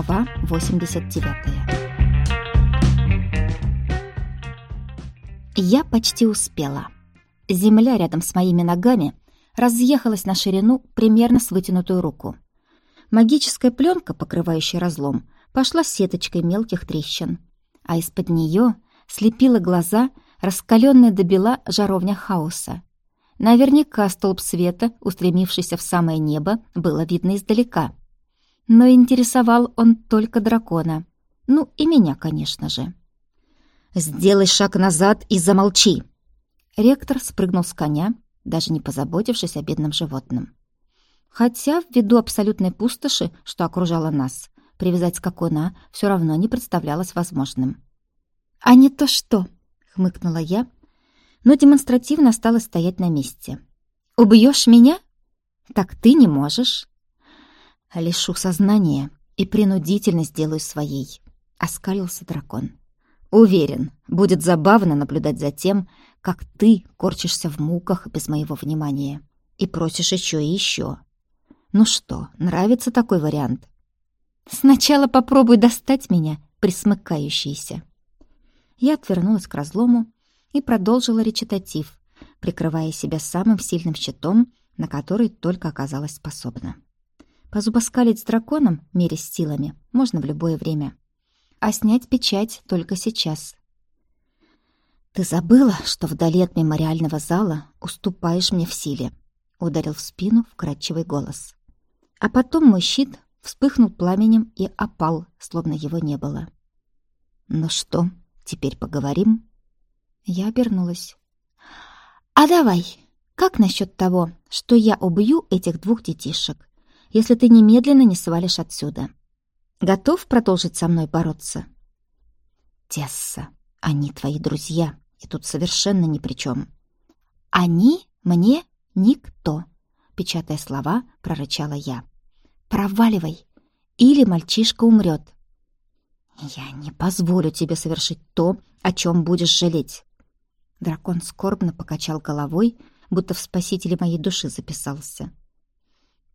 Глава 89 Я почти успела. Земля рядом с моими ногами разъехалась на ширину примерно с вытянутую руку. Магическая пленка, покрывающая разлом, пошла сеточкой мелких трещин, а из-под нее слепила глаза раскаленная до бела жаровня хаоса. Наверняка столб света, устремившийся в самое небо, было видно издалека. Но интересовал он только дракона. Ну, и меня, конечно же. «Сделай шаг назад и замолчи!» Ректор спрыгнул с коня, даже не позаботившись о бедном животном. Хотя, ввиду абсолютной пустоши, что окружала нас, привязать скакуна все равно не представлялось возможным. «А не то что!» — хмыкнула я, но демонстративно осталась стоять на месте. «Убьешь меня? Так ты не можешь!» «Лишу сознания и принудительно сделаю своей», — оскалился дракон. «Уверен, будет забавно наблюдать за тем, как ты корчишься в муках без моего внимания и просишь еще и еще. Ну что, нравится такой вариант?» «Сначала попробуй достать меня, присмыкающийся». Я отвернулась к разлому и продолжила речитатив, прикрывая себя самым сильным щитом, на который только оказалась способна. Позубоскалить с драконом, мерясь силами, можно в любое время. А снять печать только сейчас. «Ты забыла, что вдали от мемориального зала уступаешь мне в силе?» — ударил в спину вкрадчивый голос. А потом мой щит вспыхнул пламенем и опал, словно его не было. «Ну что, теперь поговорим?» Я обернулась. «А давай, как насчет того, что я убью этих двух детишек, если ты немедленно не свалишь отсюда? Готов продолжить со мной бороться?» «Тесса, они твои друзья, и тут совершенно ни при чем». «Они мне никто», — печатая слова, прорычала я. «Проваливай, или мальчишка умрет». «Я не позволю тебе совершить то, о чем будешь жалеть». Дракон скорбно покачал головой, будто в спасителе моей души записался.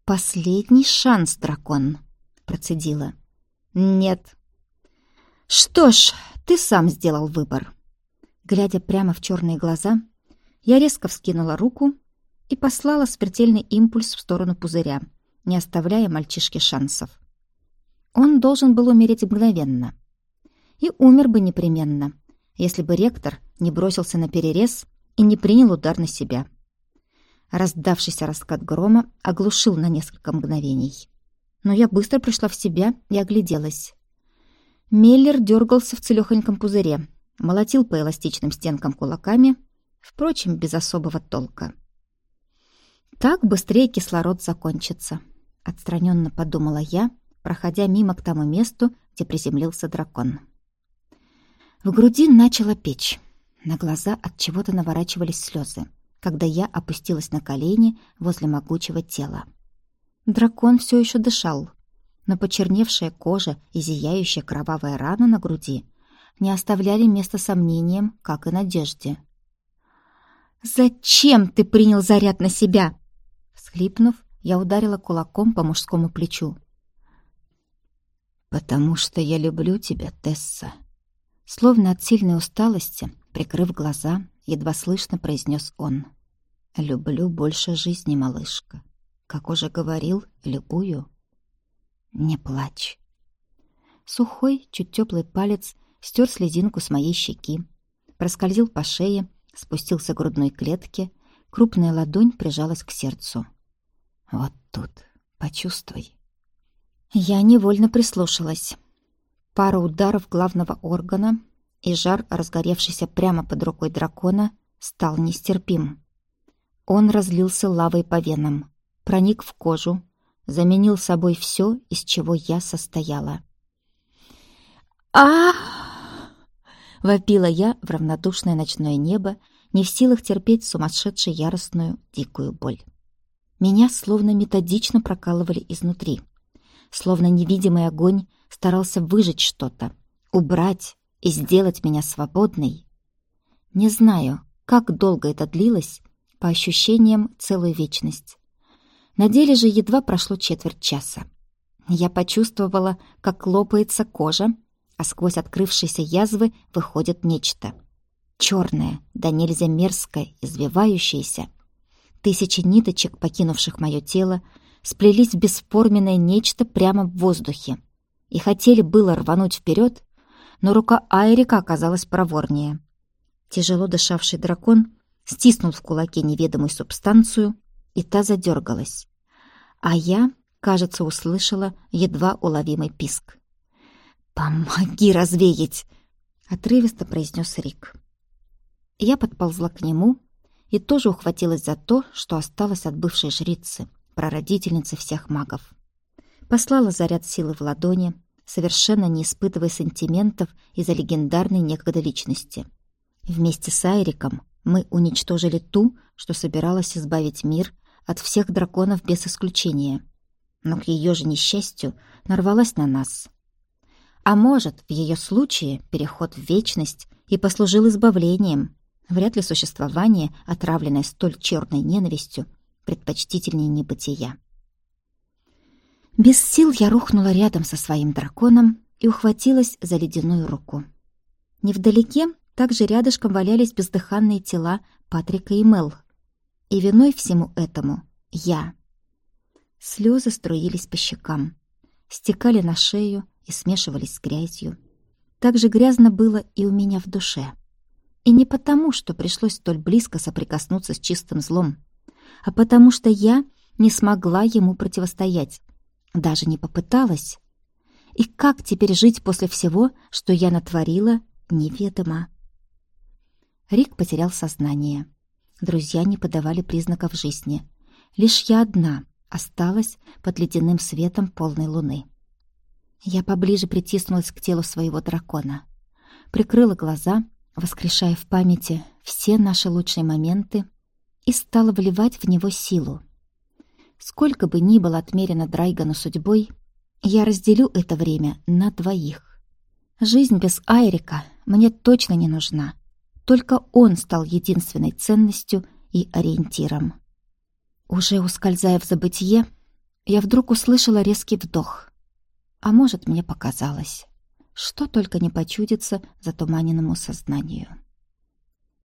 «Последний шанс, дракон!» — процедила. «Нет». «Что ж, ты сам сделал выбор». Глядя прямо в черные глаза, я резко вскинула руку и послала смертельный импульс в сторону пузыря, не оставляя мальчишке шансов. Он должен был умереть мгновенно. И умер бы непременно, если бы ректор не бросился на перерез и не принял удар на себя. Раздавшийся раскат грома оглушил на несколько мгновений. Но я быстро пришла в себя и огляделась. Меллер дергался в целехоньком пузыре, молотил по эластичным стенкам кулаками, впрочем, без особого толка. «Так быстрее кислород закончится», — отстраненно подумала я, проходя мимо к тому месту, где приземлился дракон. В груди начала печь. На глаза от чего-то наворачивались слезы когда я опустилась на колени возле могучего тела. Дракон все еще дышал, но почерневшая кожа и зияющая кровавая рана на груди не оставляли места сомнениям, как и надежде. «Зачем ты принял заряд на себя?» Всхлипнув, я ударила кулаком по мужскому плечу. «Потому что я люблю тебя, Тесса». Словно от сильной усталости, прикрыв глаза, едва слышно произнес он. «Люблю больше жизни, малышка. Как уже говорил, любую. Не плачь». Сухой, чуть теплый палец стер слезинку с моей щеки, проскользил по шее, спустился к грудной клетке, крупная ладонь прижалась к сердцу. «Вот тут, почувствуй». Я невольно прислушалась. Пара ударов главного органа, и жар, разгоревшийся прямо под рукой дракона, стал нестерпим. Он разлился лавой по венам, проник в кожу, заменил собой все, из чего я состояла. а Вопила я в равнодушное ночное небо, не в силах терпеть сумасшедшую яростную, дикую боль. Меня словно методично прокалывали изнутри. Словно невидимый огонь старался выжечь что-то, убрать и сделать меня свободной. Не знаю, как долго это длилось, по ощущениям целую вечность. На деле же едва прошло четверть часа. Я почувствовала, как лопается кожа, а сквозь открывшиеся язвы выходит нечто. Черное, да нельзя мерзкое, извивающееся. Тысячи ниточек, покинувших мое тело, сплелись в бесформенное нечто прямо в воздухе. И хотели было рвануть вперед, но рука Айрика оказалась проворнее. Тяжело дышавший дракон стиснул в кулаке неведомую субстанцию, и та задергалась. А я, кажется, услышала едва уловимый писк. «Помоги развеять!» — отрывисто произнес Рик. Я подползла к нему и тоже ухватилась за то, что осталось от бывшей жрицы, прародительницы всех магов. Послала заряд силы в ладони, совершенно не испытывая сантиментов из-за легендарной некогда личности. Вместе с Айриком мы уничтожили ту, что собиралась избавить мир от всех драконов без исключения. Но к ее же несчастью нарвалась на нас. А может, в ее случае переход в вечность и послужил избавлением. Вряд ли существование, отравленное столь черной ненавистью, предпочтительнее небытия. Без сил я рухнула рядом со своим драконом и ухватилась за ледяную руку. Невдалеке также рядышком валялись бездыханные тела Патрика и Мел. И виной всему этому я. Слезы струились по щекам, стекали на шею и смешивались с грязью. Так же грязно было и у меня в душе. И не потому, что пришлось столь близко соприкоснуться с чистым злом, а потому что я не смогла ему противостоять, даже не попыталась. И как теперь жить после всего, что я натворила, неведомо. Рик потерял сознание. Друзья не подавали признаков жизни. Лишь я одна осталась под ледяным светом полной луны. Я поближе притиснулась к телу своего дракона. Прикрыла глаза, воскрешая в памяти все наши лучшие моменты, и стала вливать в него силу. Сколько бы ни было отмерено Драйгану судьбой, я разделю это время на двоих. Жизнь без Айрика мне точно не нужна. Только он стал единственной ценностью и ориентиром. Уже ускользая в забытье, я вдруг услышала резкий вдох. А может, мне показалось, что только не почудится затуманенному сознанию.